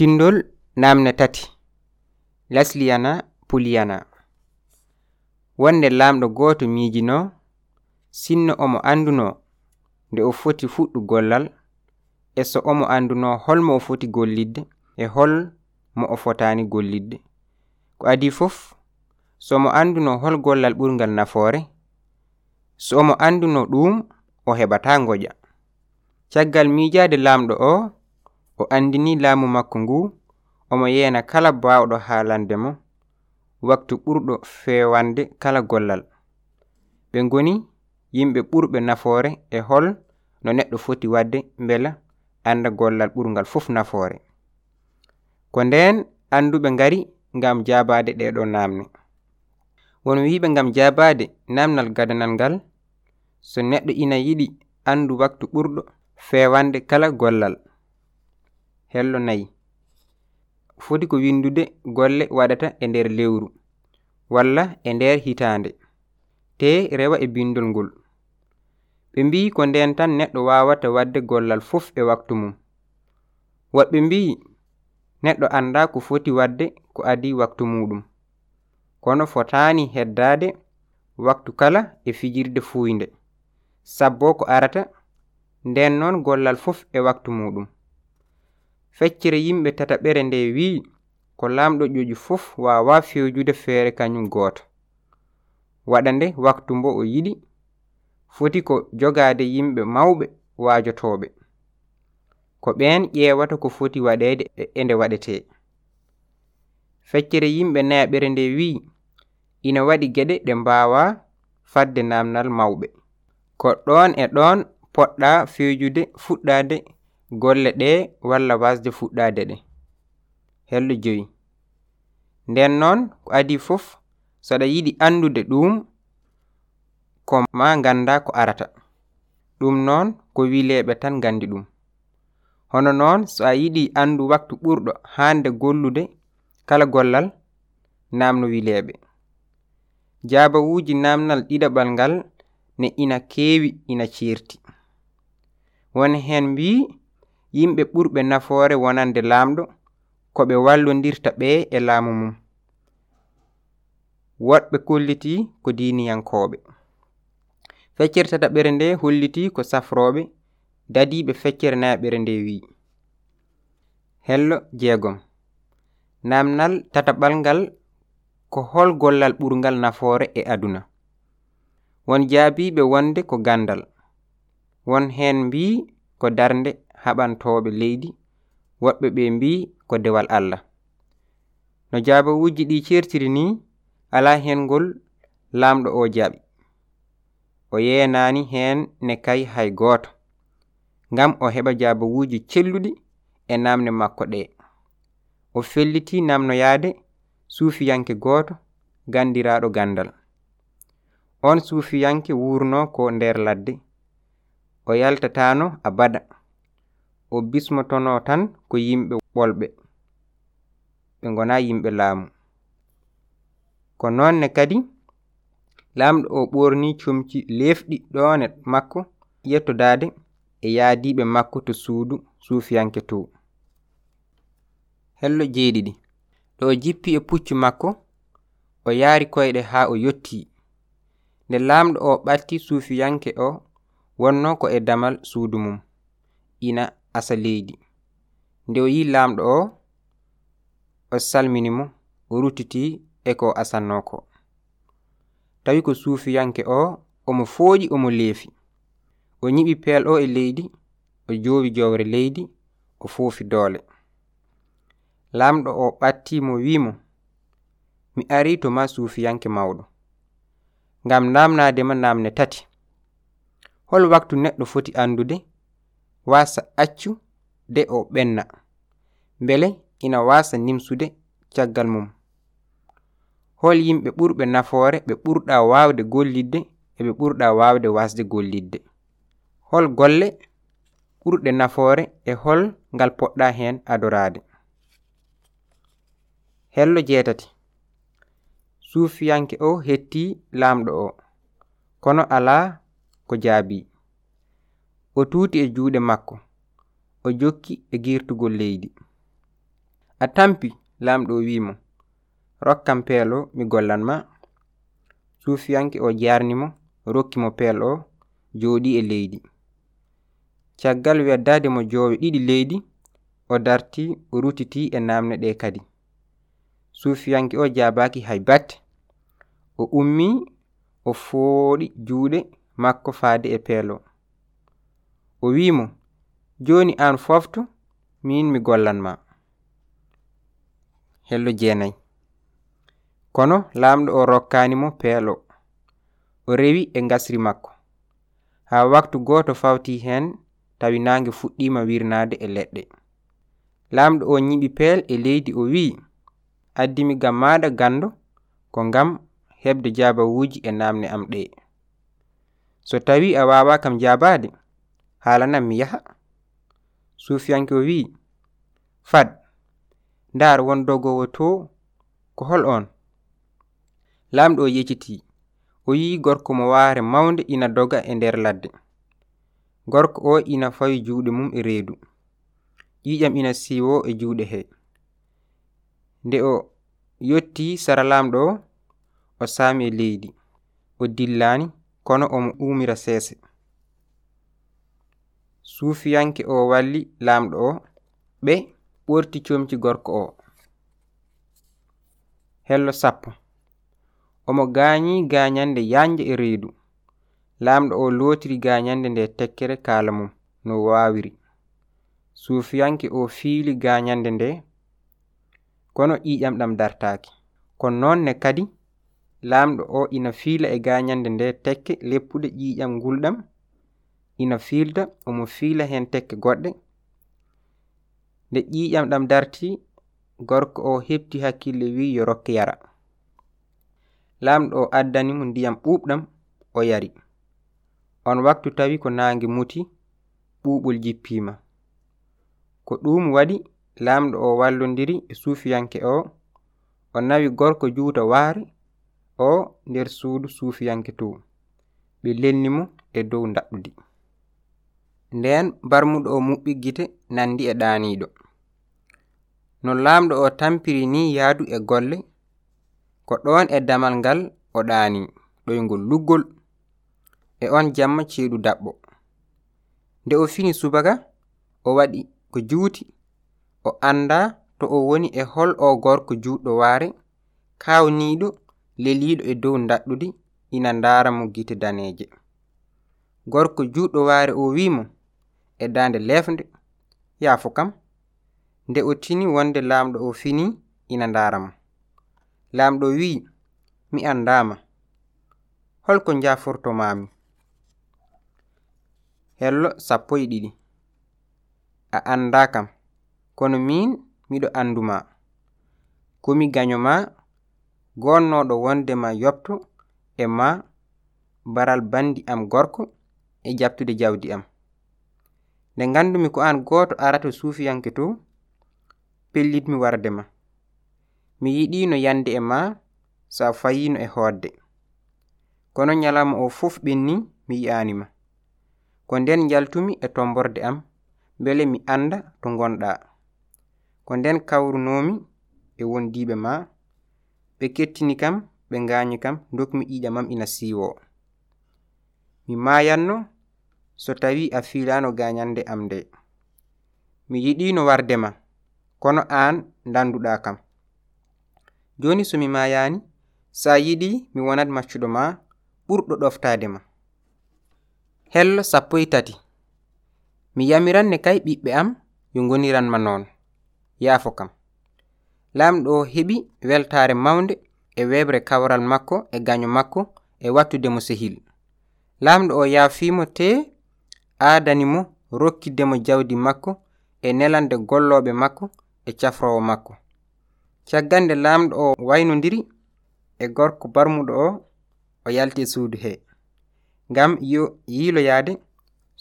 Tindol namde tati Lasliyana Puliyana. Wonde lamɗo goto miijino sinno omo anduno nde o foti fuɗɗu gollal e so omo anduno holmo o foti gollidde e hol mo o fotani gollidde. Ko adi fof so mo anduno hol gollal ɓurgal nafoore so omo anduno ɗum o heɓata goƴa caggal miijade lamɗo o o andini laamu makko ngu omo yeena kala baawɗo haalande mo waktu ɓurɗo fewande kala gollal. Ɓe ngoni yimɓe ɓurɓe nafoore e hol no neɗɗo foti wadde mbela anda gollal ɓurgal fof nafoore. Ko nden anduɓe ngari ngam jabade ɗeɗo namde won wiɓe ngam jabade namdal gadanal ngal so neɗɗo ina yiɗi andu waktu ɓurɗo fewande kala gollal. hello nayi foti ko windude golle waɗata e nder lewru walla e nder hitande te rewa e bindol ngol. Ɓe mbi ko nden tan neɗɗo wawata wadde gollal fof e waktu mum. Woɓɓe mbi neɗɗo anda ko foti wadde ko adi waktu muɗum. Kono fotani heddade waktu kala e fijirde fuyde sabbo ko arata nden noon gollal fof e waktu muɗum. feccere yimɓe tataɓere nde wi'i ko lamɗo ƴoƴi fof wawa fewjude feere kañum goto waɗa nde waktu mbo o yiɗi foti ko jogade yimɓe mawɓe waajotoɓe ko ɓen ƴeewata ko foti waɗede e, e nde waɗete feccere yimɓe naaɓere nde wi'i ina waɗi geɗe ɗe mbawa fadde naamndal mawɓe. Ko ɗon e ɗon poɗɗa fewjude fuɗɗade golle ɗe walla wasde fuɗɗade ɗe. Hello joyi. Nden noon ko adi fof so aɗa yiɗi andude ɗum ko ma ganda ko arata. Ɗum noon ko wileɓe tan gandi ɗum. Hono noon so a yiɗi andu waktu ɓurɗo hande gollude kala gollal namno wileɓe. Jabawuji namnal ɗiɗaɓal ngal ne ina kewi ina certi won hen mbi yimɓe ɓurɓe nafoore wonande laamɗo ko ɓe wallodirta ɓe e laamu mum. Woɗɓe kolliti ko diiniyankoɓe feccere tataɓere nde holliti ko safroɓe dadiɓe feccere nayaɓere nde wi hello jeegom. Namnal tataɓal ngal ko hol gollal ɓurgal nafoore e aduna. Won jaabiɓe wonde ko gandal. Won hen mbi ko darnde. haɓantoɓe leydi woɓɓe ɓe mbi ko dewal allah. No jabawuji ɗi certiri ni ala hengol lamɗo o jaɓi. O yenani hen ne kay hay goto ngam o heɓa jabawuji celluɗi e namde makko ɗe. O felliti namnoyade suufiyanke goto gandiraɗo gandal. On suufiyanke wurno ko nder ladde. O yaltatano abada. o bismotono tan ko yimɓe ɓolɓe ɓe gona yimɓe laamu. Ko nonne kadi laamɗo o ɓorni comci lefɗi ɗone makko yettodade e yaadiɓe makko to suudu suufiyanke to. Hello jeeɗiɗi ɗo jippi e puccu makko o yaari koyɗe haa o yotti. Nde laamɗo o ɓatti suufiyanke o wonno ko e damal suudu mum. Ina. asa leydi nde o yi lamɗo o o salmini mo o rutiti e ko asanno ko. Tawi ko suufiyanke o omo fooƴi omo leefi. O ñiɓi peel o e leydi o joowi jowre leydi o foofi doole. Lamɗo o ɓattimo wimo mi ari to ma suufiyanke mawɗo. Ngam namdadema namne tati. Hol waktu neɗɗo foti andude wasa accu de o ɓenna. Mbele ina wasa nimsude caggal mum. Hol yimɓe ɓurɓe nafoore ɓe ɓurɗa wawde gollidde e ɓe ɓurɗa wawde wasde gollidde. Hol golle ɓurɗe nafoore e hol ngal poɗɗa hen adorade hello jeetati. Suufiyanke o hetti lamɗo o. Kono ala ko jaabi o tuuti e juuɗe makko o jokki e girtugol leydi. A tampi lamɗo wimo rokkam peel o mi gollanma suufiyanke o jarnimo rokkimo peel o jooɗi e leydi. Caggal weddade mo joowe ɗiɗi leydi o darti o rutiti e namne ɗe kadi. Suufiyanke o jabaki hay batte o ummi o fooɗi juuɗe makko faade e peelo. o wi mo joni an foftu min mi gollan ma. Hello jeenayi. Kono laamɗo o rokkanimo peelo. O rewi e ngasri makko. Ha waktu goto fawti hen tawi nangue fuɗɗima wirnade e leɗɗe. Laamɗo o nyiɓi peel e leydi o wi addimi gam maɗa gando ko gam hebde jabawuji e namde am ɗe so tawi a wawa kam jabade halanam mi yaha. Sufiyanke o wi'i fad ndaar won dogowo to ko hol on. Lamɗo o yejjiti o yi gorko mo waare mawnde ina doga e nder ladde. Gorko o ina fawi juuɗe mum e reedu. Ƴiƴam ina siwo e juuɗe he. Nde o yotti sara lamɗo o o saami e leydi. O dillani kono omo umira seese. suufiyanke o walli laamɗo o ɓe ɓorti comci gorko o. Hello sappo. Omo gaanyi gaanyande yaañde e reedu. Laamɗo o lootiri gaanyande nde tekkere kaala mum no waawiri. Suufiyanke o fiili gaanyande nde kono ƴiiƴam ɗam dartaaki. Kono noonne kadi laamɗo o ina fiila e gaanyande nde tekke leppude ƴiiƴam ngulɗam ina fiilda omo fiila hen tekke goɗɗe. Nde ƴiƴam ɗam darti gorko o hepti hakkille wi yo rokke yara. Lamɗo o addani mo ndiyam ɓuɓɗam o yari. On waktu tawi ko nange muti ɓuɓol jippima ko ɗum waɗi lamɗo o wallodiri e suufiyanke o o nawi gorko juuta waare o nder suudu suufiyanke to. Ɓe lenni mo e dow daɓɓudi nden barmuɗo o muɓɓi gite nandi e ɗaniɗo no laamɗo o tampiri ni yaadu e golle ko ɗon e damal ngal o ɗani ɗoygol luggol e on jamma ceeɗu daɓɓo. Nde o fini subaka o waɗi ko juuti o anda to o woni e hol o gorko juuɗɗo waare kawniɗo leliɗo e dow daɗɗudi ina ndara mo gite daneje gorko juuɗɗo waare o wimo e daande lefnde yaafo kam nde o tini wonde laamɗo o fini ina ndaarama laamɗo wi'i mi anndama holko njaafortomami hello sappo e ɗiɗi. A annda kam kono min miɗo anduma komi gañoma gonnoɗo wonde ma yopto e ma baral bandi am gorko e jabtude jawdi am. nde ngandumi ko an goto arata suufiyanke to pellitmi warde ma. Mi yiɗino yande e ma so a fayino e hoodde. Kono nyalama o fof ɓenni mi yi'anima ko nden jaltumi e tomborde am beele mi anda to gonɗa ko nden kawrunomi e wondiɓe ma ɓe kettini kam ɓe ganyi kam dokmi ƴiƴamam ina siiwo mi mayanno so tawi a filano gañande am nde mi yiɗino wardema kono an danduɗa kam. Joni somi mayani sa yiɗi mi wonat maccuɗo ma ɓurɗo ɗoftade ma. Hello sappo e tati mi yamiranne kay ɓiɓɓe am yo goniranma noon yaafo kam. Laamɗo heɓi weltare mawnde e webre kawral makko e gaño makko e wattude mo sehil. Lamɗo o yaafimo te aadani mo rokkidemo jawdi makko e nelande golloɓe makko e cafrowo makko. Caggal nde laamɗo o waynodiri e gorko barmuɗo o o yalti e suudu he ngam yo yiiloyaade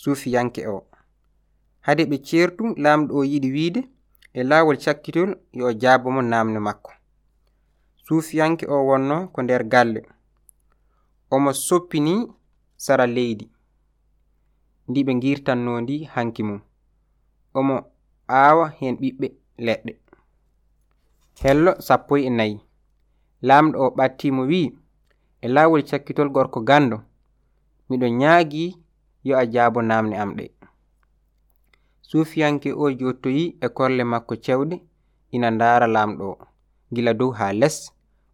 suufiyanke o. Hade ɓe ceertu laamɗo o yiɗi wiide e laawol cakkitol yo jaabo mo naamne makko. Suufiyanke o wonno ko nder galle. Omo soppini sara leydi. ndi ɓe girtanno ndi hanki mum. Omo aawa hen ɓiɓɓe leɗɗe. Hello sappo e nayi lamɗo o ɓattimo wi e lawol cakkitol gorko gando. Miɗo ñaagi yo a jaabo naamne am ɗe. Sufiyanke o jottoyi e korle makko cewɗe ina ndara lamɗo o. Gila dow ha les.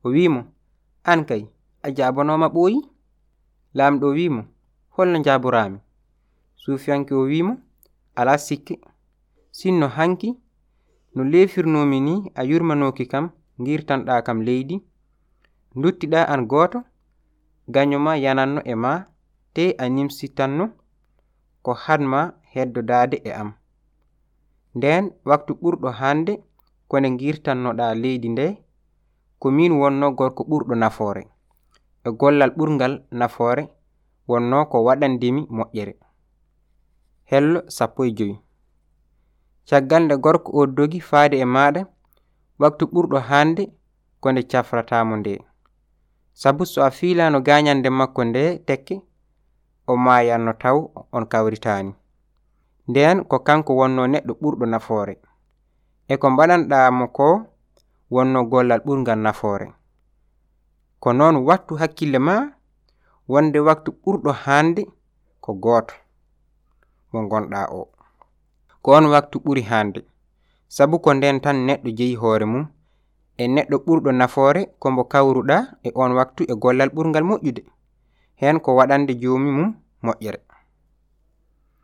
O wimo an kay a jaabanoma ɓoyi lamɗo o wi'imo holno jaaborami sufiyanke o wimo ala sikke sinno hanki no lefirnomi ni a yurmanoki kam girtanɗa kam leydi. Duttiɗa an goto gañoma yananno e ma te a nimsitanno ko hanma heddodade e am. Nden waktu ɓurɗo hande kone girtannoɗa leydi nde ko min wonno gorko ɓurɗo nafoore. E gollal ɓurgal nafoore wonno ko waɗandimi moƴƴere. hello sappo e joyi. Caggal nde gorko o dogi faade e maɗa waktu ɓurɗo hande ko nde cafratamo nde. Sabu so a filano gañande makko nde tekke o mayanno taw on kawritani nden ko kanko wonno neɗɗo ɓurɗo nafoore. E ko mbaɗanɗamo ko wonno gollal ɓurgal nafoore. Ko noon wattu hakkille ma wonde waktu ɓurɗo hande ko gooto. mo gonɗa o. Ko on waktu ɓuri hande. Sabu ko nden tan neɗɗo jeyi hoore mum e neɗɗo ɓurɗo nafoore ko mbo kawruɗa e on waktu e gollal ɓurgal moƴƴude. Hen ko waɗande jomi mum moƴƴere.